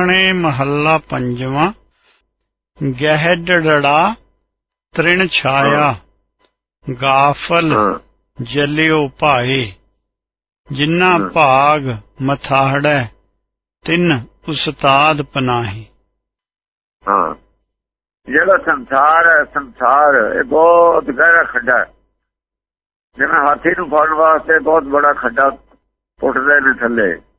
ਆਖਣੇ ਮਹੱਲਾ ਪੰਜਵਾਂ ਗਹਿੜੜਾ ਤ੍ਰਿਣ ਛਾਇਆ ਗਾਫਲ ਜਲਿਓ ਭਾਏ ਜਿਨ੍ਹਾਂ ਹਾਂ। ਭਾਗ ਮਥਾੜੈ ਤਿੰਨ ਉਸਤਾਦ ਪਨਾਹੀ। ਹਾਂ। ਜਿਹੜਾ ਸੰਸਾਰ ਹੈ ਸੰਸਾਰ ਇਹ ਬਹੁਤ ਗਹਿਰਾ ਖੱਡਾ ਹੈ। ਜਿਵੇਂ ਹਾਥੀ ਨੂੰ ਫੜਨ ਵਾਸਤੇ ਬਹੁਤ ਬੜਾ ਖੱਡਾ ਪੁੱਟਦੇ ਨੇ ਥੱਲੇ।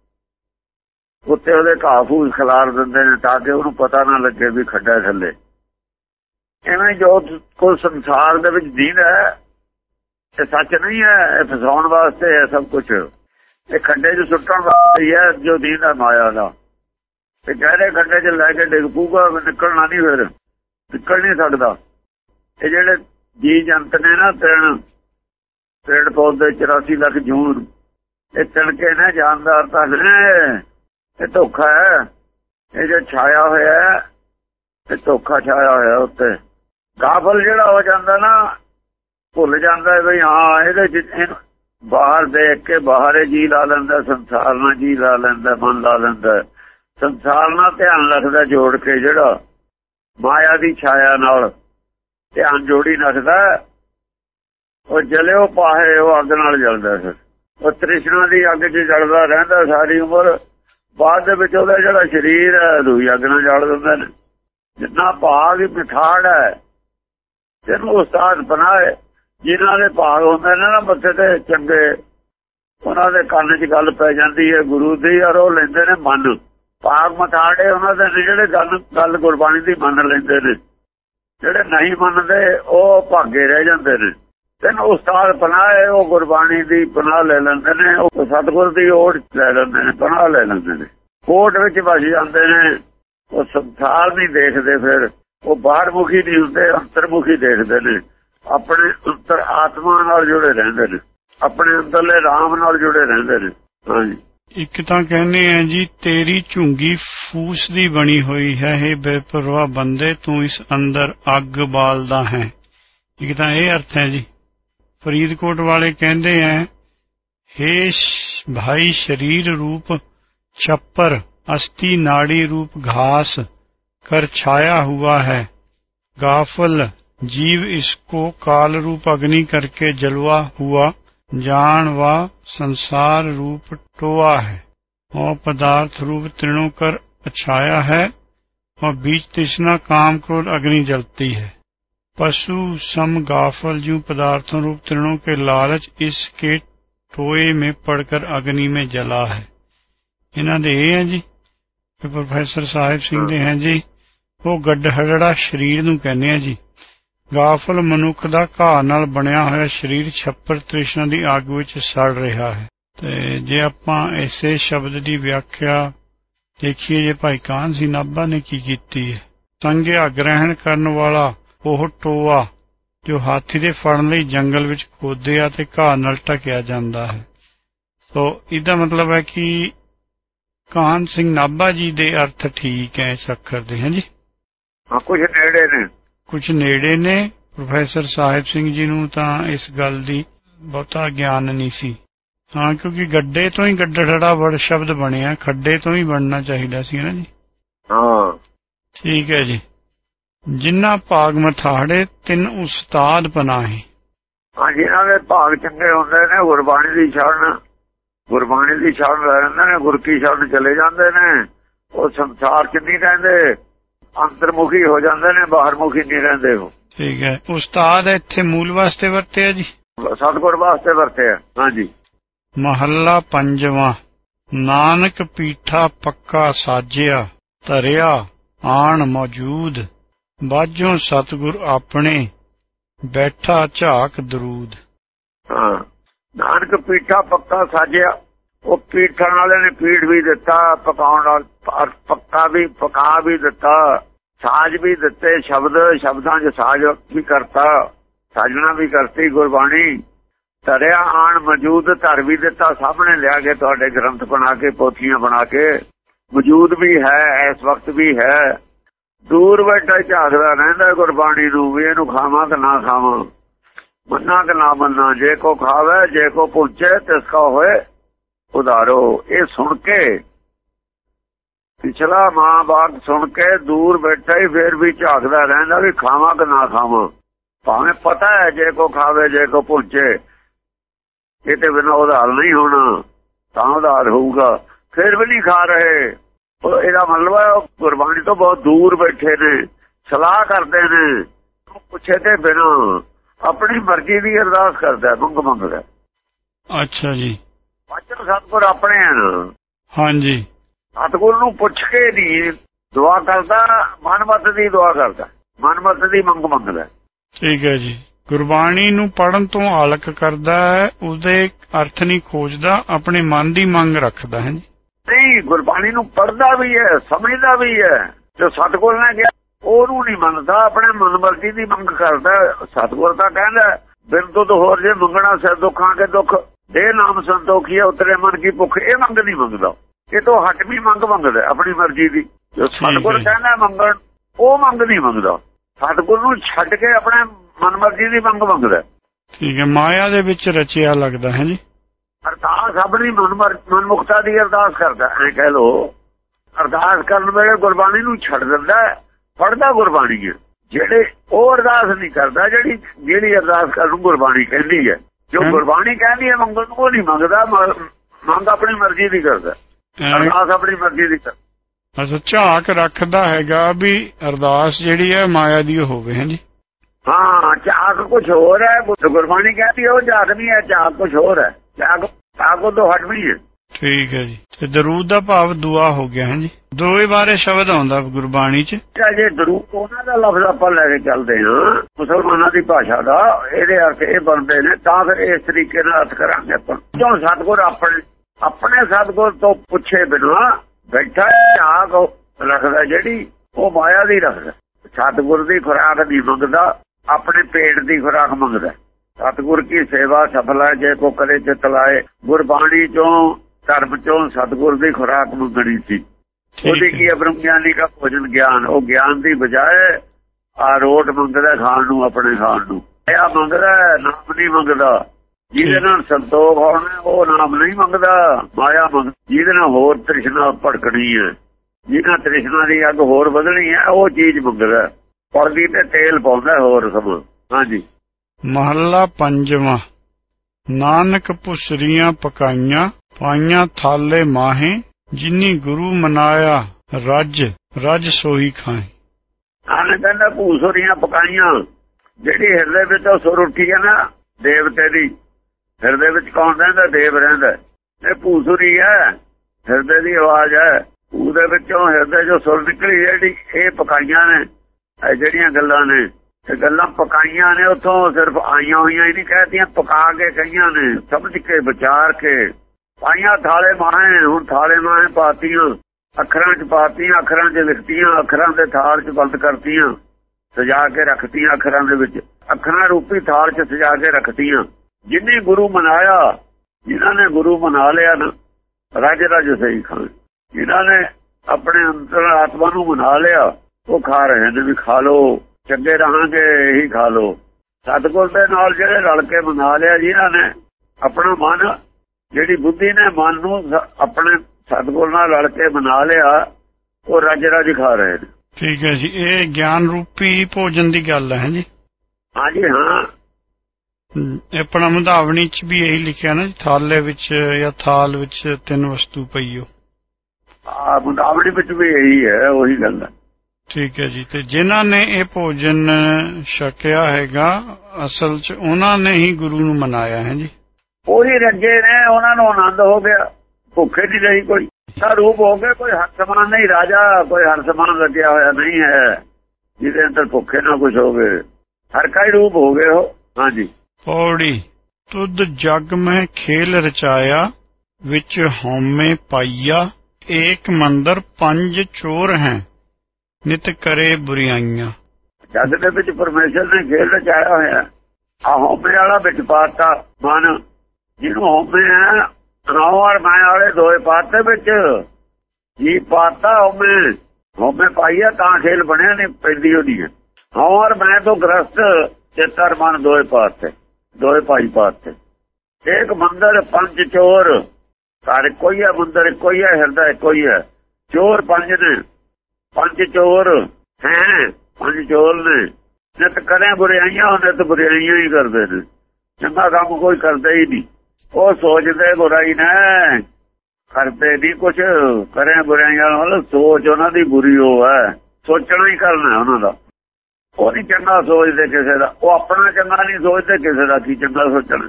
ਉੱਤੇ ਉਹਦੇ ਘਾਹ ਫੂਸ ਖਿਲਾਰ ਦਿੰਦੇ ਨੇ ਤਾਂ ਕਿ ਉਹਨੂੰ ਪਤਾ ਨਾ ਲੱਗੇ ਵੀ ਖੱਡਾ ਥੱਲੇ। ਐਵੇਂ ਜੋ ਕੋ ਸੰਸਾਰ ਦੇ ਵਿੱਚ ਦੀਨ ਹੈ, ਇਹ ਸੱਚ ਨਹੀਂ ਹੈ, ਇਹ ਫਸਾਉਣ ਵਾਸਤੇ ਹੈ ਸਭ ਕੁਝ ਇਹ ਖੱਡੇ 'ਚ ਸੁੱਟਣ ਵਾਸਤੇ ਹੈ ਜੋ ਦੀਨ ਹੈ ਮਾਇਆ ਦਾ। ਤੇ ਗਹਿਰੇ ਖੱਡੇ 'ਚ ਲੈ ਕੇ ਡਿੱਗ ਪੂਗਾ ਨਿਕਲਣਾ ਨਹੀਂ ਫਿਰ। ਨਿਕਲ ਨਹੀਂ ਸਕਦਾ। ਇਹ ਜਿਹੜੇ ਜੀ ਜੰਤ ਨੇ ਨਾ, ਤਿੰਨ, ਪੇੜ ਪੌਦੇ 84 ਲੱਖ ਜੂਨ, ਇਹ ਤਿਣਕੇ ਨੇ, ਜਾਨਦਾਰ ਤਾਂ ਨੇ। ਇਹ ਧੋਖਾ ਹੈ। ਇਹ ਜੋ ਛਾਇਆ ਹੋਇਆ ਇਹ ਧੋਖਾ ਛਾਇਆ ਹੋਇਆ ਉੱਤੇ। ਗਾਫਲ ਜਿਹੜਾ ਹੋ ਜਾਂਦਾ ਨਾ, ਭੁੱਲ ਜਾਂਦਾ ਵੀ ਹਾਂ, ਇਹਦੇ ਚ ਬਾਹਰ ਦੇਖ ਕੇ ਬਾਹਰੇ ਜੀ ਲਾ ਲੈਂਦਾ, ਸੰਸਾਰ ਨਾਲ ਜੀ ਲਾ ਲੈਂਦਾ, ਮਨ ਲਾ ਲੈਂਦਾ। ਸੰਸਾਰ ਨਾਲ ਧਿਆਨ ਰੱਖਦਾ ਜੋੜ ਕੇ ਜਿਹੜਾ ਮਾਇਆ ਦੀ ਛਾਇਆ ਨਾਲ ਧਿਆਨ ਜੋੜੀ ਰੱਖਦਾ, ਉਹ ਜਲਿਓ ਪਾਹੇ, ਉਹ ਅੱਗ ਨਾਲ ਜਲਦਾ ਫਿਰ। ਉਹ ਤ੍ਰਿਸ਼ਨਾ ਦੀ ਅੱਗ 'ਚ ਜਲਦਾ ਰਹਿੰਦਾ, ਸਾਰੀ ਉਮਰ ਬਾਅਦ ਦੇ ਵਿੱਚ ਉਹਦਾ ਜਿਹੜਾ ਸਰੀਰ ਰੂਹੀ ਅੱਗ ਨਾਲ ਜਲ ਦਿੰਦੇ ਨੇ ਜਿੰਨਾ ਭਾਗ ਮਿਠਾੜ ਹੈ ਤੈਨੂੰ ਉਸਤਾਦ ਬਣਾਏ, ਜਿਨ੍ਹਾਂ ਦੇ ਭਾਗ ਹੁੰਦੇ ਨੇ ਨਾ ਮੱਥੇ ਤੇ ਚੰਗੇ, ਉਹਨਾਂ ਦੇ ਕੰਨ 'ਚ ਗੱਲ ਪੈ ਜਾਂਦੀ ਹੈ, ਗੁਰੂ ਦੀ ਔਰ ਉਹ ਲੈਂਦੇ ਨੇ ਮਨ। ਭਾਗ ਮਠਾੜੇ ਉਹਨਾਂ ਦੇ ਨੇ ਜਿਹੜੇ ਗੱਲ ਗੱਲ ਗੁਰਬਾਣੀ ਦੀ ਮੰਨ ਲੈਂਦੇ ਨੇ। ਜਿਹੜੇ ਨਹੀਂ ਮੰਨਦੇ, ਉਹ ਭਾਗੇ ਰਹਿ ਜਾਂਦੇ ਨੇ। ਤੈਨੂੰ ਉਸਤਾਦ ਬਣਾਏ ਉਹ ਗੁਰਬਾਣੀ ਦੀ ਪਨਾਹ ਲੈ ਲੈਂਦੇ ਨੇ, ਉਹ ਸਤਗੁਰ ਦੀ ਓਟ ਲੈ ਲੈਂਦੇ ਨੇ, ਪਨਾਹ ਲੈ ਲੈਂਦੇ ਨੇ। ਕੋਟ ਵਿੱਚ ਵਸ ਜਾਂਦੇ ਨੇ, ਉਹ ਸੰਸਾਰ ਨਹੀਂ ਦੇਖਦੇ ਫਿਰ, ਉਹ ਬਾਹਰ ਮੁਖੀ ਨਹੀਂ ਹੁੰਦੇ, ਅੰਤਰਮੁਖੀ ਦੇਖਦੇ ਨੇ। ਆਪਣੇ ਅੰਤਰ ਆਤਮਾ ਨਾਲ ਜੁੜੇ ਰਹਿੰਦੇ ਨੇ, ਆਪਣੇ ਅੰਦਰਲੇ ਰਾਮ ਨਾਲ ਜੁੜੇ ਰਹਿੰਦੇ ਨੇ, ਹਾਂਜੀ। ਇੱਕ ਤਾਂ ਕਹਿੰਦੇ ਆ ਜੀ, ਤੇਰੀ ਝੁੰਗੀ ਫੂਸ ਦੀ ਬਣੀ ਹੋਈ ਹੈ ਇਹ ਬੇਪਰਵਾਹ ਬੰਦੇ, ਤੂੰ ਇਸ ਅੰਦਰ ਅੱਗ ਬਾਲਦਾ ਹੈ। ਇੱਕ ਤਾਂ ਇਹ ਅਰਥ ਹੈ ਜੀ। ਫਰੀਦਕੋਟ ਵਾਲੇ ਕਹਿੰਦੇ ਆ हे भाई शरीर रूप छप्पर अस्थि नाड़ी रूप घास कर छाया हुआ है गाफल जीव इसको काल रूप अग्नि करके जलवा हुआ जान व संसार रूप टोआ है और पदार्थ रूप तृणों कर अछाया है और बीच तृष्णा काम क्रोध अग्नि जलती है पशु सम गाफल जू पदार्थों रूप तृणों के लालच इसके टोए में पड़कर अग्नि में जला है ਇਹਨਾਂ ਦੇ ਇਹ ਹੈ ਜੀ ਤੇ ਪ੍ਰੋਫੈਸਰ ਸਾਹਿਬ ਸਿੰਘ ਦੇ ਹੈ ਜੀ ਉਹ ਗੱਡਹੜੜਾ ਸਰੀਰ ਨੂੰ ਕਹਿੰਦੇ ਆ ਜੀ ਗਾਫਲ ਮਨੁੱਖ ਦਾ ਘਾਹ ਨਾਲ ਬਣਿਆ ਹੋਇਆ ਸਰੀਰ ਛੱਪਰ ਤ੍ਰਿਸ਼ਨਾ ਦੀ ਅੱਗ ਵਿੱਚ ਸੜ ਰਿਹਾ ਹੈ ਤੇ ਜੇ ਆਪਾਂ ਇਸੇ ਸ਼ਬਦ ਦੀ ਵਿਆਖਿਆ ਦੇਖੀਏ ਜੇ ਭਾਈ ਕਾਨ ਸੀ ਨਾਭਾ ਨੇ ਕੀ ਕੀਤੀ ਹੈ ਸੰਗਿਆ ਗ੍ਰਹਿਣ ਕਰਨ ਵਾਲਾ ਉਹ ਟੋਆ ਜੋ ਹਾਥੀ ਦੇ ਫੜਨ ਲਈ ਜੰਗਲ ਵਿੱਚ ਖੋਦਿਆ ਤੇ ਘਾਹ ਨਾਲ ਢਕਿਆ ਜਾਂਦਾ ਹੈ। ਸੋ ਇਹਦਾ ਮਤਲਬ ਹੈ ਕਿ ਕਾਹਨ ਸਿੰਘ ਨਾਭਾ ਜੀ ਦੇ ਅਰਥ ਠੀਕ ਹੈ ਇਸ ਅੱਖਰ ਦੇ ਹਾਂਜੀ ਹਾਂ ਕੁਝ ਨੇੜੇ ਨੇ। ਕੁਝ ਨੇੜੇ ਨੇ। ਪ੍ਰੋਫੈਸਰ ਸਾਹਿਬ ਸਿੰਘ ਜੀ ਨੂੰ ਤਾਂ ਇਸ ਗੱਲ ਦੀ ਬਹੁਤਾ ਗਿਆਨ ਨਹੀਂ ਸੀ। ਹਾਂ ਕਿਉਂਕਿ ਗੱਡੇ ਤੋਂ ਹੀ ਗੱਡੜੜਾ ਵਰਡ ਸ਼ਬਦ ਬਣਿਆ ਖੱਡੇ ਤੋਂ ਹੀ ਬਣਨਾ ਚਾਹੀਦਾ ਸੀ ਨਾ ਜੀ? ਹਾਂ। ਠੀਕ ਹੈ ਜੀ। ਜਿਨ੍ਹਾਂ ਭਾਗ ਮਥਾੜੇ ਤਿੰਨ ਉਸਤਾਦ ਪਨਾਹੇ ਹਾਂ ਜਿਨ੍ਹਾਂ ਦੇ ਭਾਗ ਚੰਗੇ ਹੁੰਦੇ ਨੇ ਗੁਰਬਾਣੀ ਦੀ ਛੜਨ। ਗੁਰਬਾਣੀ ਦੀ ਛੜਨ ਰਹਿੰਦੇ ਨੇ ਗੁਰ ਕੀ ਛੜਨ ਚਲੇ ਜਾਂਦੇ ਨੇ। ਉਹ ਸੰਸਾਰ ਚ ਨਹੀਂ ਰਹਿੰਦੇ ਅੰਤਰਮੁਖੀ ਹੋ ਜਾਂਦੇ ਨੇ ਬਾਹਰਮੁਖੀ ਨਹੀਂ ਰਹਿੰਦੇ ਉਹ। ਠੀਕ ਹੈ। ਉਸਤਾਦ ਇੱਥੇ ਮੂਲ ਵਾਸਤੇ ਵਰਤਿਆ ਜੀ? ਸਤਿਗੁਰ ਵਾਸਤੇ ਵਰਤੇ ਆ ਹਾਂਜੀ। ਮਹੱਲਾ ਪੰਜਵਾਂ। ਨਾਨਕ ਪੀਠਾ ਪੱਕਾ ਸਾਜਿਆ ਧਰਿਆ ਆਣ ਮੌਜੂਦ। ਬਾਝੋਂ ਸਤਿਗੁਰ ਆਪਣੇ, ਬੈਠਾ ਝਾਕ ਦਰੂਦ। ਹਾਂ, ਨਾਨਕ ਪੀਠਾ ਪੱਕਾ ਸਾਜਿਆ। ਉਹ ਪੀਠਣ ਵਾਲੇ ਨੇ ਪੀੜ ਵੀ ਦਿੱਤਾ, ਪਕਾਉਣ ਨਾਲ ਪੱਕਾ ਵੀ, ਪਕਾ ਵੀ ਦਿੱਤਾ, ਸਾਜ ਵੀ ਦਿੱਤੇ, ਸ਼ਬਦ, ਸ਼ਬਦਾਂ 'ਚ ਸਾਜ ਵੀ ਕਰਤਾ, ਸਾਜਣਾ ਵੀ ਕਰਤੀ ਗੁਰਬਾਣੀ। ਧਰਿਆ ਆਣ ਮੌਜੂਦ, ਧਰ ਵੀ ਦਿੱਤਾ, ਸਾਹਮਣੇ ਲਿਆ ਕੇ ਤੁਹਾਡੇ ਗ੍ਰੰਥ ਬਣਾ ਕੇ, ਪੋਥੀਆਂ ਬਣਾ ਕੇ। ਮੌਜੂਦ ਵੀ ਹੈ, ਇਸ ਵਕਤ ਵੀ ਹੈ। ਦੂਰ ਬੈਠਾ ਝਾਕਦਾ ਰਹਿੰਦਾ ਗੁਰਬਾਣੀ ਨੂੰ ਵੀ ਇਹਨੂੰ ਖਾਵਾਂ ਕਿ ਨਾ ਖਾਵਾਂ, ਮੰਨਾ ਕਿ ਨਾ ਮੰਨਾ, ਜੇ ਕੋ ਖਾਵੇ, ਜੇ ਕੋ ਪੁੱਛੇ ਤਿਸ ਕਾ ਹੋਏ, ਉਧਾਰੋ। ਇਹ ਸੁਣ ਕੇ, ਪਿਛਲਾ ਮਾਂ ਬਾਪ ਸੁਣ ਕੇ ਦੂਰ ਬੈਠਾ ਹੀ ਫੇਰ ਵੀ ਝਾਕਦਾ ਰਹਿੰਦਾ ਵੀ ਖਾਵਾਂ ਕਿ ਨਾ ਖਾਵਾਂ। ਭਾਵੇਂ ਪਤਾ ਹੈ ਜੇ ਕੋ ਖਾਵੇ, ਜੇ ਕੋ ਪੁੱਛੇ ਤੇ ਬਿਨਾਂ ਉਧਾਰ ਨਹੀਂ ਹੋਣਾ, ਤਾਂ ਉਧਾਰ ਹੋਊਗਾ, ਫਿਰ ਵੀ ਨਹੀਂ ਖਾ ਰਹੇ। ਉਹ ਇਹਦਾ ਮਤਲਬ ਹੈ ਉਹ ਗੁਰਬਾਣੀ ਤੋਂ ਬਹੁਤ ਦੂਰ ਬੈਠੇ ਨੇ ਸਲਾਹ ਕਰਦੇ ਨੇ। ਪੁੱਛੇ ਤੇ ਬਿਨਾਂ ਆਪਣੀ ਮਰਜ਼ੀ ਦੀ ਅਰਦਾਸ ਕਰਦਾ ਮੰਗ ਮੰਗਦਾ ਅੱਛਾ ਜੀ। ਵਾਚਨ ਸਤਿਗੁਰ ਆਪਣੇ ਹਨ। ਹਾਂਜੀ। ਸਤਿਗੁਰ ਨੂੰ ਪੁੱਛ ਕੇ ਨਹੀਂ ਦੁਆ ਕਰਦਾ ਮਨਮਤ ਦੀ ਦੁਆ ਕਰਦਾ ਮਨਮਤ ਦੀ ਮੰਗ ਮੰਗਦਾ ਠੀਕ ਹੈ ਜੀ। ਗੁਰਬਾਣੀ ਨੂੰ ਪੜਨ ਤੋਂ ਆਲਕ ਕਰਦਾ ਹੈ ਉਹਦੇ ਅਰਥ ਨਹੀਂ ਖੋਜਦਾ ਆਪਣੇ ਮਨ ਦੀ ਮੰਗ ਰੱਖਦਾ ਹੈ ਜੀ। ਨਹੀਂ ਗੁਰਬਾਣੀ ਨੂੰ ਪੜਦਾ ਵੀ ਹੈ ਸਮਝਦਾ ਵੀ ਹੈ ਜੋ ਸਤਿਗੁਰ ਨੇ ਕਿਹਾ ਉਹਨੂੰ ਨਹੀਂ ਮੰਨਦਾ ਆਪਣੇ ਮਨਮਰਜ਼ੀ ਦੀ ਮੰਗ ਕਰਦਾ ਸਤਿਗੁਰ ਤਾਂ ਕਹਿੰਦਾ ਬਿਨ ਤੋਂ ਹੋਰ ਜੇ ਮੰਗਣਾ ਸਿਰ ਦੁੱਖਾਂ ਕੇ ਦੁੱਖ। ਦੇ ਨਾਮ ਸੰਤੋਖੀ ਉਤਰੇ ਮਨ ਕੀ ਭੁੱਖ ਇਹ ਮੰਗ ਨਹੀਂ ਮੰਗਦਾ। ਇਹ ਤੋਂ ਹਟ ਵੀ ਮੰਗ ਮੰਗਦਾ ਆਪਣੀ ਮਰਜ਼ੀ ਦੀ। ਜੋ ਸਤਿਗੁਰ ਕਹਿੰਦਾ ਮੰਗਣ ਉਹ ਮੰਗ ਨਹੀਂ ਮੰਗਦਾ। ਸਤਿਗੁਰ ਨੂੰ ਛੱਡ ਕੇ ਆਪਣੇ ਮਨਮਰਜ਼ੀ ਦੀ ਮੰਗ ਮੰਗਦਾ ਠੀਕ ਹੈ ਮਾਇਆ ਦੇ ਵਿੱਚ ਰਚਿਆ ਲੱਗਦਾ ਹੈ ਜੀ। ਅਰਦਾਸ ਆਪਣੀ ਮਨਮੁਖਤਾ ਦੀ ਅਰਦਾਸ ਕਰਦਾ ਐ ਕਹਿ ਲੋ ਅਰਦਾਸ ਕਰਨ ਵੇਲੇ ਗੁਰਬਾਣੀ ਨੂੰ ਛੱਡ ਦਿੰਦਾ ਪੜਦਾ ਗੁਰਬਾਣੀ ਹੈ। ਜਿਹੜੇ ਉਹ ਅਰਦਾਸ ਨਹੀਂ ਕਰਦਾ ਜਿਹੜੀ ਜਿਹੜੀ ਅਰਦਾਸ ਕਰਨ ਨੂੰ ਗੁਰਬਾਣੀ ਕਹਿੰਦੀ ਹੈ। ਜੋ ਗੁਰਬਾਣੀ ਕਹਿੰਦੀ ਹੈ ਮੰਗਣ ਨੂੰ ਉਹ ਨਹੀਂ ਮੰਗਦਾ ਮੰਗ ਆਪਣੀ ਮਰਜ਼ੀ ਦੀ ਕਰਦਾ। ਅਰਦਾਸ ਆਪਣੀ ਮਰਜ਼ੀ ਦੀ ਕਰਦਾ ਅੱਛਾ ਝਾਕ ਰੱਖਦਾ ਹੈਗਾ ਵੀ ਅਰਦਾਸ ਜਿਹੜੀ ਹੈ ਮਾਇਆ ਦੀ ਹੋਵੇ ਹਾਂਜੀ ਹਾਂ ਝਾਕ ਕੁਝ ਹੋਰ ਹੈ ਗੁਰਬਾਣੀ ਕਹਿੰਦੀ ਉਹ ਝਾਕ ਨਹੀਂ ਹੈ ਝਾਕ ਕੁਝ ਹੋਰ ਹੈ। ਤੋਂ ਹਟਵੀਂ ਹੈ ਠੀਕ ਹੈ ਜੀ। ਤੇ ਦਰੂਦ ਦਾ ਭਾਵ ਦੁਆ ਹੋ ਗਿਆ ਹੈ ਜੀ ਦੋਵੇਂ ਬਾਰੇ ਸ਼ਬਦ ਆਉਂਦਾ ਗੁਰਬਾਣੀ 'ਚ। ਜੇ ਦਰੂਦ ਉਹਨਾਂ ਦਾ ਲਫ਼ਜ਼ ਆਪਾਂ ਲੈ ਕੇ ਚੱਲਦੇ ਹਾਂ। ਮੁਸਲਮਾਨਾਂ ਦੀ ਭਾਸ਼ਾ ਦਾ ਇਹਦੇ ਅਰਥ ਇਹ ਬਣਦੇ ਨੇ ਤਾਂ ਫਿਰ ਇਸ ਤਰੀਕੇ ਨਾਲ ਅਰਥ ਕਰਾਂਗੇ ਆਪਾਂ। ਕਿਉਂ ਸਤਗੁਰ ਆਪਣੇ ਆਪਣੇ ਸਤਗੁਰ ਤੋਂ ਪੁੱਛੇ ਬਿਨਾਂ ਬੈਠਾ ਝਾਕ ਰੱਖਦਾ ਜਿਹੜੀ ਉਹ ਮਾਇਆ ਦੀ ਰੱਖਦਾ ਸਤਗੁਰ ਦੀ ਖੁਰਾਕ ਦੀ ਮੰਗਦਾ ਆਪਣੇ ਪੇਟ ਦੀ ਖੁਰਾਕ ਮੰਗਦਾ ਸਤਗੁਰ ਕੀ ਸੇਵਾ ਸਫਲ ਹੈ ਜੇ ਕੋ ਕਰੇ ਚਿਤ ਲਾਏ। ਗੁਰਬਾਣੀ ਚੋਂ ਧਰਮ ਚੋਂ ਸਤਗੁਰ ਦੀ ਖੁਰਾਕ ਮੰਗਣੀ ਸੀ। ਉਹਦੀ ਕੀ ਬ੍ਰਹਮ ਗਿਆਨੀ ਦਾ ਭੋਜਨ ਗਿਆਨ? ਉਹ ਗਿਆਨ ਦੀ ਬਜਾਏ ਆ ਰੋਟ ਮੰਗਦਾ ਖਾਣ ਨੂੰ ਆਪਣੇ ਖਾਣ ਨੂੰ। ਇਹ ਮੰਗਦਾ ਨਾਮ ਨਹੀਂ ਮੰਗਦਾ। ਜਿਹਦੇ ਨਾਲ ਸੰਤੋਖ ਹੋਣਾ ਉਹ ਨਾਮ ਨਹੀਂ ਮੰਗਦਾ। ਮਾਇਆ ਜਿਹਦੇ ਨਾਲ ਹੋਰ ਤ੍ਰਿਸ਼ਨਾ ਭੜਕਣੀ ਹੈ। ਜਿਹਨਾਂ ਤ੍ਰਿਸ਼ਨਾ ਦੀ ਅੱਗ ਹੋਰ ਵਧਣੀ ਹੈ ਉਹ ਚੀਜ਼ ਮੰਗਦਾ ਪਰਦੀ ਤੇ ਤੇਲ ਪਾਉਂਦਾ ਹੋਰ ਸਭ। ਹਾਂਜੀ। ਮਹੱਲਾ ਪੰਜਵਾਂ। ਨਾਨਕ ਪੁਸਰੀਆਂ ਪਕਾਈਆਂ, ਪਾਈਆਂ ਥਾਲੇ ਮਾਹੇ, ਜਿਨੀ ਗੁਰੂ ਮਨਾਇਆ, ਰੱਜ ਰੱਜ ਸੋਈ ਖਾਏ ਆਨੇ ਕਹਿੰਦਾ, ਭੂਸਰੀਆਂ ਪਕਾਈਆਂ। ਜਿਹੜੀ ਹਿਰਦੇ ਵਿੱਚ ਸੁਰ ਉੱਠੀ ਹੈ ਨਾ, ਦੇਵਤੇ ਦੀ। ਹਿਰਦੇ ਵਿੱਚ ਕੌਣ ਰਹਿੰਦਾ? ਦੇਵ ਰਹਿੰਦਾ ਇਹ ਭੂਸਰੀ ਹੈ, ਹਿਰਦੇ ਦੀ ਆਵਾਜ਼ ਹੈ। ਉਹਦੇ ਵਿੱਚੋਂ ਹਿਰਦੇ ਜੋ ਸੁਰ ਨਿਕਲੀ ਜਿਹੜੀ, ਇਹ ਪਕਾਈਆਂ ਨੇ ਜਿਹੜੀਆਂ ਗੱਲਾਂ ਨੇ। ਇਹ ਗੱਲਾਂ ਪਕਾਈਆਂ ਨੇ, ਉਥੋਂ ਸਿਰਫ ਆਈਆਂ ਹੋਈਆਂ ਹੀ ਨਹੀਂ, ਕਹਤੀਆਂ ਪਕਾ ਕੇ ਕਈਆਂ ਨੇ, ਸਮਝ ਕੇ, ਵਿਚਾਰ ਕੇ। ਪਾਈਆਂ ਥਾਲੇ ਮਾਹੇ, ਹੁਣ ਥਾਲੇ ਮਾਹੇ ਪਾਤੀਆਂ, ਅੱਖਰਾਂ 'ਚ ਪਾਤੀਆਂ, ਅੱਖਰਾਂ 'ਚ ਲਿਖਤੀਆਂ, ਅੱਖਰਾਂ ਦੇ ਥਾਲ 'ਚ ਬੰਦ ਕਰਤੀਆਂ, ਸਜਾ ਕੇ ਰੱਖਤੀਆਂ ਅੱਖਰਾਂ ਦੇ ਵਿੱਚ। ਅੱਖਰਾਂ ਰੂਪੀ ਥਾਲ 'ਚ ਸਜਾ ਕੇ ਰੱਖਤੀਆਂ। ਜਿੰਨੇ ਗੁਰੂ ਮਨਾਇਆ, ਜਿਨ੍ਹਾਂ ਨੇ ਗੁਰੂ ਮਨਾ ਲਿਆ ਨਾ, ਰਾਜ ਰਾਜ ਸਹੀ ਖਾਨ ਜਿਨ੍ਹਾਂ ਨੇ ਆਪਣੇ ਅੰਤਰ ਆਤਮਾ ਨੂੰ ਮਨਾ ਲਿਆ, ਉਹ ਖਾ ਰਹੇ ਨੇ, ਵੀ ਖਾ ਲੋ ਚੰਗੇ ਰਹਾਂਗੇ ਇਹੀ ਖਾ ਲੋ ਸਤਗੁਰ ਦੇ ਨਾਲ ਜਿਹੜੇ ਰਲ ਕੇ ਮਨਾ ਲਿਆ ਜਿਨ੍ਹਾਂ ਨੇ ਆਪਣਾ ਮਨ ਜਿਹੜੀ ਬੁੱਧੀ ਨੇ ਮਨ ਨੂੰ ਆਪਣੇ ਸਤਗੁਰ ਨਾਲ ਰਲ ਕੇ ਬਣਾ ਲਿਆ ਉਹ ਰੱਜ ਰੱਜ ਖਾ ਰਹੇ ਨੇ। ਠੀਕ ਹੈ ਜੀ ਇਹ ਗਿਆਨ ਰੂਪੀ ਭੋਜਨ ਦੀ ਗੱਲ ਹੈ ਜੀ। ਹਾਂਜੀ ਹਾਂ। ਆਪਣਾ ਮਧਾਵਣੀ ਚ ਵੀ ਇਹੀ ਲਿਖਿਆ ਨਾ ਥਾਲੇ ਵਿੱਚ ਜਾਂ ਥਾਲ ਵਿੱਚ ਤਿੰਨ ਵਸਤੂ ਪਈਓ ਆ ਮਧਾਵਣੀ ਵਿੱਚ ਵੀ ਇਹੀ ਹੈ ਉਹੀ ਗੱਲ ਹੈ। ਠੀਕ ਹੈ ਜੀ। ਤੇ ਜਿਨ੍ਹਾਂ ਨੇ ਇਹ ਭੋਜਨ ਛਕਿਆ ਹੈਗਾ ਅਸਲ ਚ ਉਹਨਾਂ ਨੇ ਹੀ ਗੁਰੂ ਨੂੰ ਮਨਾਇਆ ਹੈ ਜੀ। ਉਹੀ ਰੱਜੇ ਨੇ ਉਹਨਾਂ ਨੂੰ ਆਨੰਦ ਹੋ ਗਿਆ। ਭੁੱਖੇ ਨਹੀਂ ਰਹੀ ਕੋਈ। ਸਾ ਰੂਪ ਹੋ ਗਿਆ ਕੋਈ ਹਰ ਸਮਾਨ ਨਹੀਂ ਰਾਜਾ ਕੋਈ ਹਰ ਸਮਾਨ ਲੱਗਿਆ ਹੋਇਆ ਨਹੀਂ ਹੈ। ਜਿਹਦੇ ਅੰਦਰ ਭੁੱਖੇ ਨਾ ਕੁਝ ਹੋਵੇ। ਹਰ ਕਾਈ ਰੂਪ ਹੋ ਗਏ ਹੋ ਹਾਂਜੀ। ਪੌੜੀ ਤੁਧ ਜਗ ਮੈਂ ਖੇਲ ਰਚਾਇਆ ਵਿੱਚ ਹਉਮੈ ਪਾਈਆ ਏਕ ਮੰਦਰ ਪੰਜ ਚੋਰ ਹੈ। ਨਿਤ ਕਰੇ ਬੁਰੀਆਈਆਂ। ਜਗ ਦੇ ਵਿੱਚ ਪਰਮੇਸ਼ਰ ਨੇ ਖੇਲ ਰਚਾਇਆ ਹੋਇਆ ਆ ਹਉਮੈ ਵਾਲਾ ਵਿੱਚ ਪਾਤਾ ਮਨ, ਜਿਹਨੂੰ ਹਉਮੈ ਹੈ ਰੌਰ ਮੈਂ ਵਾਲੇ ਦੋਏ ਪਾਤੇ ਵਿੱਚ। ਜੀ ਪਾਤਾ ਹਉਮੈ ਹਉਮੈ ਪਾਈਆ ਤਾਂ ਖੇਲ ਬਣਿਆ ਨਹੀਂ, ਪੈਂਦੀ ਉਹਦੀ ਹੌਰ ਮੈਂ ਤੋਂ ਗ੍ਰਸਤ ਚੇਤਰ ਮਨ ਦੋਏ ਪਾਤੇ, ਦੋਏ ਪਾਈ ਪਾਤੇ। ਇੱਕ ਮੰਦਰ, ਪੰਜ ਚੋਰ। ਘਰ ਕੋਈ ਹੈ ਮੰਦਰ ਕੋਈ ਹੈ ਹਿਰਦਾ ਕੋਈ ਹੈ। ਚੋਰ ਪੰਜ ਨੇ। ਪੰਜ ਚੋਰ, ਹੈ, ਪੰਜ ਚੋਰ ਨੇ। ਨਿਤ ਕਰੇ ਬੁਰਾਈਆਂ, ਉਹਨੇ ਤਾਂ ਬੁਰਾਈਆਂ ਹੀ ਕਰਦੇ ਨੇ। ਚੰਗਾ ਕੰਮ ਕੋਈ ਕਰਦਾ ਹੀ ਨਹੀਂ। ਉਹ ਸੋਚਦੇ ਬੁਰਾਈ ਨੇ। ਕਰਦੇ ਨਹੀਂ ਕੁਛ। ਕਰੇ ਬੁਰਾਈਆਂ ਨਾਲ ਸੋਚ ਉਹਨਾਂ ਦੀ ਬੁਰੀ ਹੋ ਹੈ। ਸੋਚਣਾ ਹੀ ਕਰਨਾ ਉਹਨਾਂ ਦਾ। ਉਹ ਨਹੀਂ ਚੰਗਾ ਸੋਚਦੇ ਕਿਸੇ ਦਾ। ਉਹ ਆਪਣਾ ਚੰਗਾ ਨਹੀਂ ਸੋਚਦੇ, ਕਿਸੇ ਦਾ ਕੀ ਚੰਗਾ ਸੋਚਣਾ।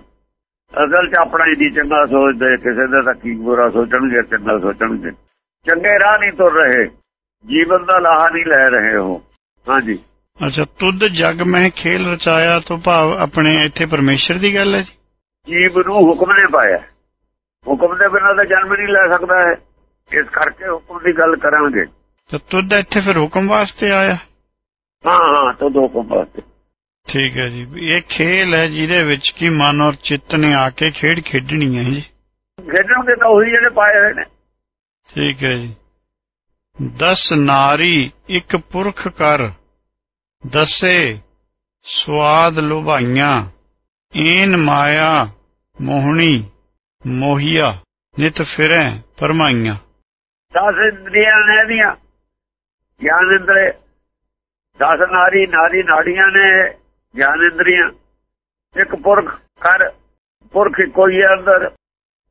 ਅਸਲ 'ਚ ਆਪਣਾ ਹੀ ਨਹੀਂ ਚੰਗਾ ਸੋਚਦੇ। ਕਿਸੇ ਦਾ ਤਾਂ ਕੀ ਬੁਰਾ ਸੋਚਣਗੇ, ਚੰਗਾ ਸੋਚਣਗੇ। ਚੰਗੇ ਰਾਹ ਨਹੀਂ ਤੁਰ ਰਹੇ। ਜੀਵਨ ਦਾ ਲਾਹਾ ਨਹੀਂ ਲੈ ਰਹੇ ਹੋ ਹਾਂਜੀ। ਅੱਛਾ ਤੁਧ ਜਗ ਮੈਂ ਖੇਲ ਰਚਾਇਆ ਤੋਂ ਭਾਵ ਆਪਣੇ ਇੱਥੇ ਪਰਮੇਸ਼ਰ ਦੀ ਗੱਲ ਹੈ ਜੀ? ਜੀਵ ਨੂੰ ਹੁਕਮ ਨੇ ਪਾਇਆ। ਹੁਕਮ ਦੇ ਬਿਨਾਂ ਤਾਂ ਜਨਮ ਨਹੀਂ ਲੈ ਸਕਦਾ ਹੈ ਇਸ ਕਰਕੇ ਹੁਕਮ ਦੀ ਗੱਲ ਕਰਾਂਗੇ। ਤਾਂ ਤੁਧ ਇੱਥੇ ਫਿਰ ਹੁਕਮ ਵਾਸਤੇ ਆਇਆ? ਹਾਂ ਹਾਂ ਤੋਂ ਦੋ ਹੁਕਮ ਵਾਸਤੇ। ਠੀਕ ਹੈ ਜੀ। ਇਹ ਖੇਲ ਹੈ ਜਿਹਦੇ ਵਿੱਚ ਕੀ ਮਨ ਔਰ ਚਿੱਤ ਨੇ ਆ ਕੇ ਖੇਡ ਖੇਡਣੀ ਹੈ ਜੀ। ਖੇਡਣਗੇ ਤਾਂ ਉਹੀ ਜਿਹੜੇ ਪਾਏ ਹੋਏ ਨੇ। ਠੀਕ ਹੈ ਜੀ। ਦਸ ਨਾਰੀ ਇੱਕ ਪੁਰਖ ਕਰ, ਦਸੇ ਸਵਾਦ ਲੁਭਾਈਆਂ ਏਨ ਮਾਇਆ ਮੋਹਣੀ, ਮੋਹੀਆ ਨਿਤ ਫਿਰੈ ਪਰਮਾਈਆਂ ਦਸ ਇੰਦਰੀਆਂ ਨੇ ਇਹਦੀਆਂ, ਗਿਆਨ ਇੰਦਰੇ, ਦਸ ਨਾਰੀ ਨਾਰੀ ਨਾੜੀਆਂ ਨੇ ਗਿਆਨ ਇੰਦਰੀਆਂ। ਇੱਕ ਪੁਰਖ ਕਰ, ਪੁਰਖ ਕੋਈ ਅੰਦਰ।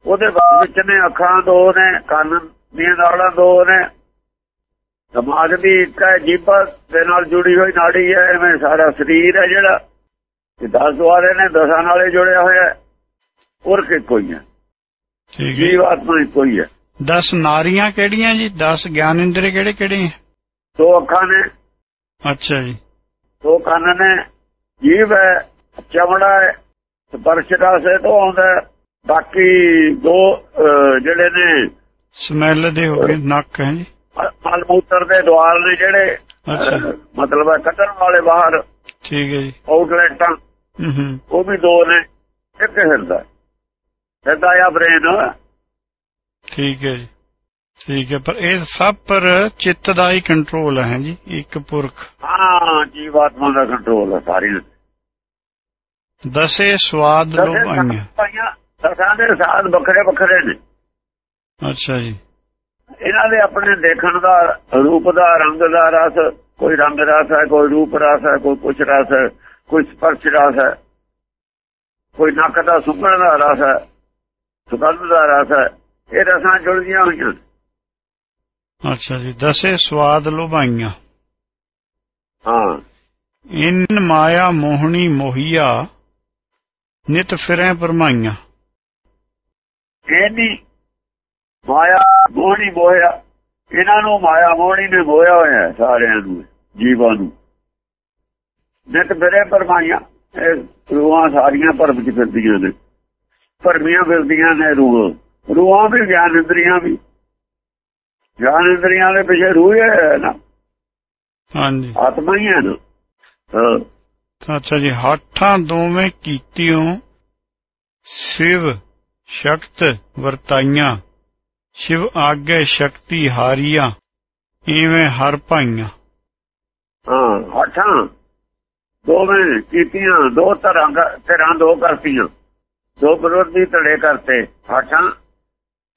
ਉਹਦੇ ਵਿੱਚ ਨੇ ਅੱਖਾਂ ਦੋ ਨੇ, ਕੰਨ ਦੀਆਂ ਨਾੜਾਂ ਦੋ ਨੇ ਦਿਮਾਗ ਦੀ ਇੱਕ ਹੈ ਜੀਭ ਦੇ ਨਾਲ ਜੁੜੀ ਹੋਈ ਨਾੜੀ ਹੈ ਐਵੇਂ ਸਾਰਾ ਸਰੀਰ ਹੈ ਜਿਹੜਾ। ਇਹ 10 ਦੁਆਰੇ ਨੇ ਦਸਾਂ ਨਾਲੇ ਜੁੜਿਆ ਹੋਇਆ ਹੈ। ਪੁਰਖ ਕੋਈ ਹੈ ਠੀਕ ਹੈ। ਜੀਵ ਆਤਮਾ ਕੋਈ ਹੈ 10 ਨਾਰੀਆਂ ਕਿਹੜੀਆਂ ਜੀ? 10 ਗਿਆਨ ਇੰਦਰੀ ਕਿਹੜੇ ਕਿਹੜੇ ਹੈ ਦੋ ਅੱਖਾਂ ਨੇ। ਅੱਛਾ ਜੀ। ਦੋ ਕੰਨ ਨੇ। ਜੀਵ ਹੈ ਚਮੜਾ ਹੈ ਸਪਰਸ਼ ਰਸ ਹੈ ਤੋਂ ਆਉਂਦਾ ਹੈ। ਬਾਕੀ ਦੋ ਜਿਹੜੇ ਨੇ ਸਮੈਲ ਦੇ ਹੋ ਗਏ ਨੱਕ ਹੈ ਜੀ। ਮਲ ਮੂਤਰ ਦੇ ਦੁਆਰ ਨੇ ਜਿਹੜੇ ਮਤਲਬ ਹੈ ਕੱਢਣ ਵਾਲੇ ਬਾਹਰ ਠੀਕ ਹੈ ਜੀ। ਆਊਟਲੈਟਾਂ ਉਹ ਵੀ ਦੋ ਨੇ ਇੱਕ ਹਿਰਦਾ ਹਿਰਦਾ ਆ ਬ੍ਰੇਨ। ਠੀਕ ਹੈ ਜੀ। ਠੀਕ ਹੈ ਪਰ ਇਹ ਸਭ ਪਰ ਚਿੱਤ ਦਾ ਹੀ ਕੰਟਰੋਲ ਹੈ ਜੀ ਇੱਕ ਪੁਰਖ। ਹਾਂ ਜੀਵਾਤਮਾ ਦਾ ਕੰਟਰੋਲ ਹੈ ਸਾਰੀ। ਦਸੇ ਸਵਾਦ ਲੋਭਾਈਆਂ ਦਸਾਂ ਦੇ ਸਾਧ ਵੱਖਰੇ ਵੱਖਰੇ ਨੇ। ਅੱਛਾ ਜੀ। ਇਹਨਾਂ ਦੇ ਆਪਣੇ ਦੇਖਣ ਦਾ ਰੂਪ ਦਾ ਰੰਗ ਦਾ ਰਸ ਕੋਈ ਰੰਗ ਰਸ ਹੈ ਕੋਈ ਰੂਪ ਰਸ ਹੈ ਕੋਈ ਕੁਛ ਰਸ ਹੈ ਕੋਈ ਸਪਰਸ਼ ਰਸ ਹੈ ਕੋਈ ਨੱਕ ਦਾ ਸੁੰਘਣ ਦਾ ਰਸ ਹੈ ਸੁਗੰਧ ਦਾ ਰਸ ਹੈ ਇਹ ਰਸਾਂ ਜੁੜਦੀਆਂ ਹੋਈਆਂ। ਅੱਛਾ ਜੀ ਦਸੇ ਸਵਾਦ ਲੋਭਾਈਆਂ। ਹਾਂ। ਇਨ ਮਾਇਆ ਮੋਹਣੀ ਮੋਹੀਆ ਨਿਤ ਫਿਰੈ ਪਰਮਾਈਆਂ ਇਹ ਨਹੀਂ ਮਾਇਆ ਮੋਹਣੀ ਮੋਹਿਆ ਇਹਨਾਂ ਨੂੰ ਮਾਇਆ ਮੋਹਣੀ ਨੇ ਮੋਹਿਆ ਹੋਇਆ ਸਾਰਿਆਂ ਨੂੰ ਜੀਵਾਂ ਨੂੰ। ਨਿਤ ਫਿਰੇ ਪਰਮਾਈਆਂ ਇਹ ਰੂਹਾਂ ਸਾਰੀਆਂ ਭਰਮ ਚ ਫਿਰਦੀਆਂ ਨੇ। ਭਰਮੀਆਂ ਫਿਰਦੀਆਂ ਨੇ ਰੂਹਾਂ। ਰੂਹਾਂ ਵੀ ਗਿਆਨ ਇੰਦਰੀਆਂ ਵੀ। ਗਿਆਨ ਇੰਦਰੀਆਂ ਦੇ ਪਿੱਛੇ ਰੂਹ ਹੈ ਨਾ। ਹਾਂਜੀ। ਆਤਮਾ ਹੀ ਹੈ ਨਾ। ਅੱਛਾ ਜੀ ਹਾਠਾਂ ਦੋਵੇਂ ਕੀਤਿਓ ਸਿਵ ਸ਼ਕਤ ਵਰਤਾਈਆਂ। ਸ਼ਿਵ ਆਗੇ ਸ਼ਕਤੀ ਹਾਰੀਆਂ, ਇਵੇਂ ਹਰ ਭਾਈਆਂ। ਹਾਂ, ਹੱਠਾਂ ਦੋਵੇਂ ਕੀਤੀਆਂ, ਦੋ ਤਰ੍ਹਾਂ ਤਰ੍ਹਾਂ ਦੋ ਕਰਤੀਆਂ। ਦੋ ਵਿਰੋਧੀ ਧੜੇ ਕਰਤੇ, ਹੱਠਾਂ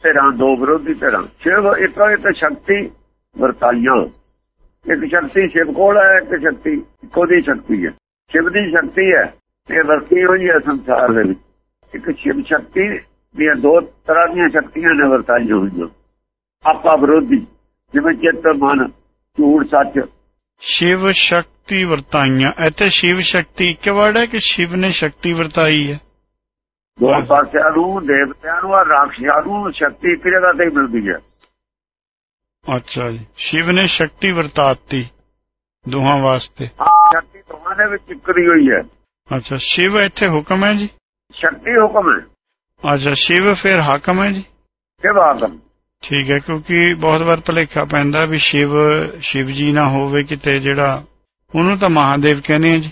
ਤਰ੍ਹਾਂ ਦੋ ਵਿਰੋਧੀ ਤਰ੍ਹਾਂ ਸ਼ਿਵ ਇੱਕੋ ਇੱਕ ਸ਼ਕਤੀ ਵਰਤਾਈਆਂ। ਇੱਕ ਸ਼ਕਤੀ ਸ਼ਿਵ ਕੋਲ ਹੈ, ਇੱਕ ਸ਼ਕਤੀ ਇੱਕੋ ਦੀ ਸ਼ਕਤੀ ਹੈ। ਸ਼ਿਵ ਦੀ ਸ਼ਕਤੀ ਹੈ, ਇਹ ਵਰਤੀ ਹੋਈ ਹੈ ਸੰਸਾਰ ਦੇ ਵਿੱਚ। ਇੱਕ ਸ਼ਿਵ ਸ਼ਕਤੀ ਦੀਆਂ ਦੋ ਤਰ੍ਹਾਂ ਦੀਆਂ ਸ਼ਕਤੀਆਂ ਨੇ ਵਰਤਾਈਆਂ ਹੋਈਆਂ। ਆਪਾ ਵਿਰੋਧੀ ਜਿਵੇਂ ਚਿੱਤ ਮਨ ਝੂਠ ਸੱਚ। ਸ਼ਿਵ ਸ਼ਕਤੀ ਵਰਤਾਈਆਂ। ਇੱਥੇ ਸ਼ਿਵ ਸ਼ਕਤੀ ਇੱਕ ਵਰਡ ਹੈ ਕਿ ਸ਼ਿਵ ਨੇ ਸ਼ਕਤੀ ਵਰਤਾਈ ਹੈ? ਦੋ ਪਾਸਿਆਂ ਨੂੰ ਦੇਵਤਿਆਂ ਨੂੰ ਔਰ ਰਾਖਸ਼ਾਂ ਨੂੰ ਸ਼ਕਤੀ ਇੱਕ ਜਗ੍ਹਾ ਤੇ ਮਿਲਦੀ ਹੈ। ਅੱਛਾ ਜੀ। ਸ਼ਿਵ ਨੇ ਸ਼ਕਤੀ ਵਰਤਾਤੀ ਦੋਹਾਂ ਵਾਸਤੇ। ਸ਼ਕਤੀ ਦੋਵਾਂ ਦੇ ਵਿੱਚ ਇਕੜੀ ਹੋਈ ਹੈ। ਅੱਛਾ ਸ਼ਿਵ ਇੱਥੇ ਹੁਕਮ ਹੈ ਜੀ? ਸ਼ਕਤੀ ਹੁਕਮ ਹੈ। ਅੱਛਾ ਸ਼ਿਵ ਫਿਰ ਹਾਕਮ ਹੈ ਜੀ? ਕਿ ਬਾਦਮ ਠੀਕ ਹੈ ਕਿਉਂਕਿ ਬਹੁਤ ਵਾਰ ਭਲੇਖਾ ਪੈਂਦਾ ਵੀ ਸ਼ਿਵ ਸ਼ਿਵ ਜੀ ਨਾ ਹੋਵੇ ਕਿਤੇ ਜਿਹੜਾ ਉਹਨੂੰ ਤਾਂ ਮਹਾਦੇਵ ਕਹਿੰਦੇ ਆ ਜੀ।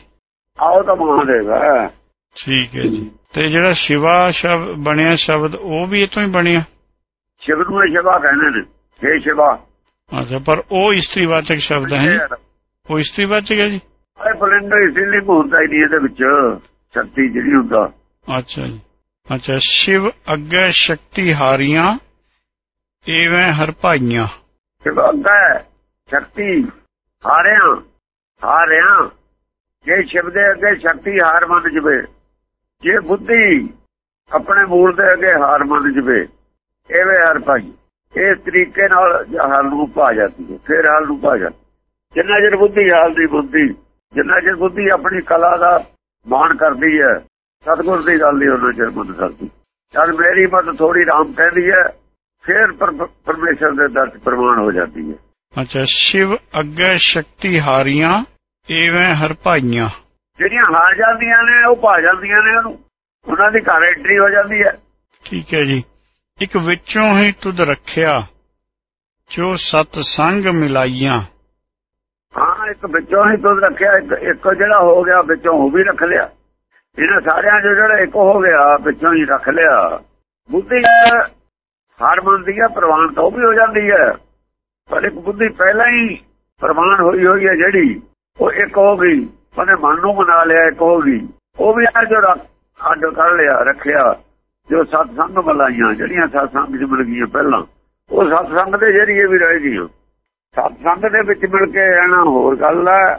ਆਓ ਤਾਂ ਮਹਾਦੇਵ ਹੈ। ਠੀਕ ਹੈ ਜੀ। ਤੇ ਜਿਹੜਾ ਸ਼ਿਵਾ ਸ਼ਬਦ ਬਣਿਆ ਸ਼ਬਦ ਉਹ ਵੀ ਇਤੋਂ ਹੀ ਬਣਿਆ? ਸ਼ਿਵ ਨੂੰ ਸ਼ਿਵਾ ਕਹਿੰਦੇ ਨੇ। हे ਸ਼ਿਵਾ। ਅੱਛਾ ਪਰ ਉਹ ਇਸਤਰੀਵਾਚਕ ਸ਼ਬਦ ਹੈ ਉਹ ਇਸਤਰੀਵਾਚਕ ਹੈ ਜੀ? ਇਹ ਬਲਿੰਦਰ ਇਸ ਲਈ ਹੁੰਦਾ ਹੀ ਨਹੀਂ ਇਹਦੇ ਵਿੱਚ। ਸ਼ਕਤੀ ਜਿਹੜੀ ਹੁੰਦਾ। ਅੱਛਾ ਜੀ। ਅੱਛਾ, ਸ਼ਿਵ ਅੱਗੇ ਸ਼ਕਤੀ ਹਾਰੀਆਂ, ਏਵੇਂ ਹਰ ਭਾਈਆਂ। ਸ਼ਿਵ ਅੱਗੇ ਸ਼ਕਤੀ ਹਾਰਿਆਂ ਹਾਰਿਆਂ, ਜੇ ਸ਼ਿਵ ਦੇ ਅੱਗੇ ਸ਼ਕਤੀ ਹਾਰ ਮੰਨ ਜਵੇ, ਜੇ ਬੁੱਧੀ ਆਪਣੇ ਮੂਲ ਦੇ ਅੱਗੇ ਹਾਰ ਮੰਨ ਜਵੇ ਐਵੇਂ ਹਰ ਭਾਈ। ਇਸ ਤਰੀਕੇ ਨਾਲ ਹਾਲ ਨੂੰ ਪਾ ਜਾਂਦੀ ਹੈ, ਫਿਰ ਹਾਲ ਨੂੰ ਪਾ ਜਾਂਦੀ ਜਿੰਨਾ ਚਿਰ ਬੁੱਧੀ ਹਾਲ ਦੀ ਬੁੱਧੀ, ਜਿੰਨਾ ਚਿਰ ਬੁੱਧੀ ਆਪਣੀ ਕਲਾ ਦਾ ਮਾਣ ਕਰਦੀ ਹੈ ਸਤਗੁਰ ਦੀ ਗੱਲ ਨਹੀਂ ਉਹਨਾਂ ਚਿਰ ਮੰਨ ਸਕਦੀ। ਜਦ ਮੇਰੀ ਮਤ ਥੋੜੀ ਰਾਮ ਕਹਿੰਦੀ ਹੈ ਫਿਰ ਪਰ- ਪਰਮੇਸ਼ਰ ਦੇ ਦਰ ਪ੍ਰਮਾਣ ਹੋ ਜਾਂਦੀ ਹੈ। ਅੱਛਾ ਸ਼ਿਵ ਅੱਗੇ ਸ਼ਕਤੀ ਹਾਰੀਆਂ ਏਵੇਂ ਹਰ ਭਾਈਆਂ। ਜਿਹੜੀਆਂ ਹਾਰ ਜਾਂਦੀਆਂ ਨੇ ਉਹ ਪਾ ਜਾਂਦੀਆਂ ਨੇ ਉਹਨੂੰ। ਉਹਨਾਂ ਦੀ ਘਰ ਐਂਟਰੀ ਹੋ ਜਾਂਦੀ ਹੈ। ਠੀਕ ਹੈ ਜੀ। ਇੱਕ ਵਿੱਚੋਂ ਹੀ ਤੁਧ ਰੱਖਿਆ ਜੋ ਸਤ ਸੰਗ ਮਿਲਾਈਆਂ। ਹਾਂ ਇੱਕ ਵਿੱਚੋਂ ਹੀ ਦੁੱਧ ਰੱਖਿਆ ਇੱਕ ਜਿਹੜਾ ਹੋ ਗਿਆ ਵਿੱਚੋਂ ਉਹ ਵੀ ਰੱਖ ਲਿਆ। ਇਹਨਾਂ ਸਾਰਿਆਂ ਚੋਂ ਜਿਹੜਾ ਇੱਕ ਹੋ ਗਿਆ ਵਿੱਚੋਂ ਹੀ ਰੱਖ ਲਿਆ। ਬੁੱਧੀ ਹਾਰ ਮੰਨਦੀ ਹੈ, ਪ੍ਰਵਾਨ ਤਾਂ ਉਹ ਵੀ ਹੋ ਜਾਂਦੀ ਹੈ। ਪਰ ਇੱਕ ਬੁੱਧੀ ਪਹਿਲਾਂ ਹੀ ਪ੍ਰਮਾਣ ਹੋਈ ਹੋਈ ਹੈ ਜਿਹੜੀ, ਉਹ ਇੱਕ ਹੋ ਗਈ। ਉਹਨੇ ਮਨ ਨੂੰ ਮਨਾ ਲਿਆ, ਇੱਕ ਹੋ ਗਈ। ਉਹ ਵੀ ਆ ਜੋ ਅੱਡ ਕਰ ਲਿਆ, ਰੱਖਿਆ, ਜੋ ਸਤਸੰਗ ਬਲਾਈਆਂ, ਜਿਹੜੀਆਂ ਸਤਸੰਗ ਚ ਮਿਲ ਗਈਆਂ ਪਹਿਲਾਂ, ਉਹ ਸਤਸੰਗ ਦੇ ਜਰੀਏ ਵੀ ਰਹਿ ਗਈਆਂ। ਸਤਸੰਗ ਦੇ ਵਿੱਚ ਮਿਲ ਕੇ ਰਹਿਣਾ ਹੋਰ ਗੱਲ ਹੈ।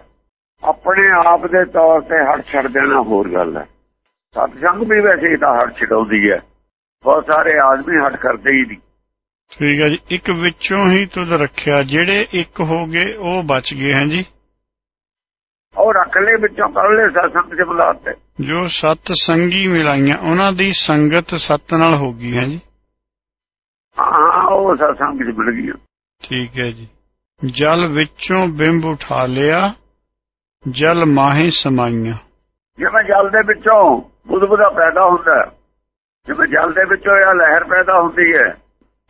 ਆਪਣੇ ਆਪ ਦੇ ਤੌਰ ਤੇ ਹਟ ਛੱਡ ਦੇਣਾ ਹੋਰ ਗੱਲ ਹੈ। ਸਤਸੰਗ ਵੀ ਵੈਸੇ ਹੀ ਤਾਂ ਹਟ ਛਡਾਉਂਦੀ ਹੈ। ਬਹੁਤ ਸਾਰੇ ਆਦਮੀ ਹਟ ਕਰਦੇ ਹੀ ਨਹੀਂ। ਠੀਕ ਹੈ ਜੀ। ਇੱਕ ਵਿੱਚੋਂ ਹੀ ਤੁਧ ਰੱਖਿਆ। ਜਿਹੜੇ ਇੱਕ ਹੋ ਗਏ ਉਹ ਬਚ ਗਏ ਹਨ ਜੀ। ਉਹ ਰੱਖ ਲੈ ਵਿੱਚੋਂ ਕੱਢ ਲੈ ਸਤਸੰਗ ਚ ਬੁਲਾਤੇ ਜੋ ਸਤ ਸੰਗੀ ਮਿਲਾਈਆਂ ਉਹਨਾਂ ਦੀ ਸੰਗਤ ਸਤ ਨਾਲ ਹੋ ਗਈ ਹੈ ਜੀ। ਹਾਂ ਉਹ ਸਤਸੰਗ ਚ ਮਿਲ ਗਈਆਂ। ਠੀਕ ਹੈ ਜੀ। ਜਲ ਵਿੱਚੋਂ ਬਿੰਬ ਉਠਾ ਲਿਆ। ਜਲ ਮਾਹੀ ਸਮਾਈਆਂ। ਜਿਵੇਂ ਜਲ ਦੇ ਵਿੱਚੋਂ ਬੁੱਧਬੁਦਾ ਪੈਦਾ ਹੁੰਦਾ ਹੈ, ਜਿਵੇਂ ਜਲ ਦੇ ਵਿੱਚੋਂ ਇਹ ਲਹਿਰ ਪੈਦਾ ਹੁੰਦੀ ਹੈ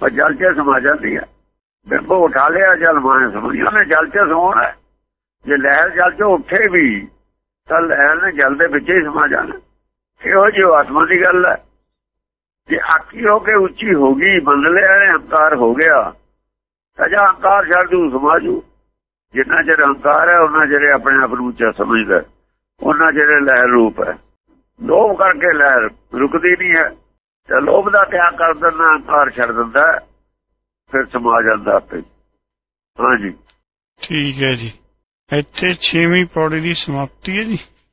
ਉਹ ਜਲ 'ਚ ਸਮਾ ਜਾਂਦੀ ਹੈ। ਬਿੰਬੋ ਉਠਾ ਲਿਆ ਜਲ ਮਾਂ ਸਮਝਿਆ ਨੇ ਜਲ 'ਚ ਸਮਾਉਣਾ ਹੈ। ਜੇ ਲਹਿਰ ਜਲ 'ਚੋਂ ਉੱਠੇ ਵੀ ਤਾਂ ਲਹਿਰ ਨੇ ਜਲ ਦੇ ਵਿੱਚ ਹੀ ਸਮਾ ਜਾਣਾ। ਇਹੋ ਜਿਹੀ ਆਤਮਾ ਦੀ ਗੱਲ ਹੈ। ਜੇ ਆਕੀ ਹੋ ਕੇ ਉੱਚੀ ਹੋ ਗਈ ਬੰਦ ਲਿਆ ਨੇ ਹੰਕਾਰ ਹੋ ਗਿਆ ਤਾਂ ਜਾਂ ਹੰਕਾਰ ਛੱਡ ਦੂ ਸਮਾਜੂ ਜਿੰਨਾ ਚਿਰ ਹੰਕਾਰ ਹੈ, ਉਹਨਾਂ ਚਿਰ ਆਪਣੇ ਆਪ ਨੂੰ ਉੱਚਾ ਸਮਝਦਾ ਹੈ। ਉਹਨਾਂ ਜਿਹੜੇ ਲਹਿਰ ਰੂਪ ਹੈ। ਲੋਭ ਕਰਕੇ ਲਹਿਰ ਰੁਕਦੀ ਨਹੀਂ ਹੈ। ਤੇ ਲੋਭ ਦਾ ਤਿਆਗ ਕਰ ਦਿੰਦਾ ਹੰਕਾਰ ਛੱਡ ਦਿੰਦਾ ਫਿਰ ਸਮਾ ਜਾਂਦਾ ਆਪੇ। ਹਾਂਜੀ। ਠੀਕ ਹੈ ਜੀ। ਇੱਥੇ 6ਵੀਂ ਪੌੜੀ ਦੀ ਸਮਾਪਤੀ ਹੈ ਜੀ।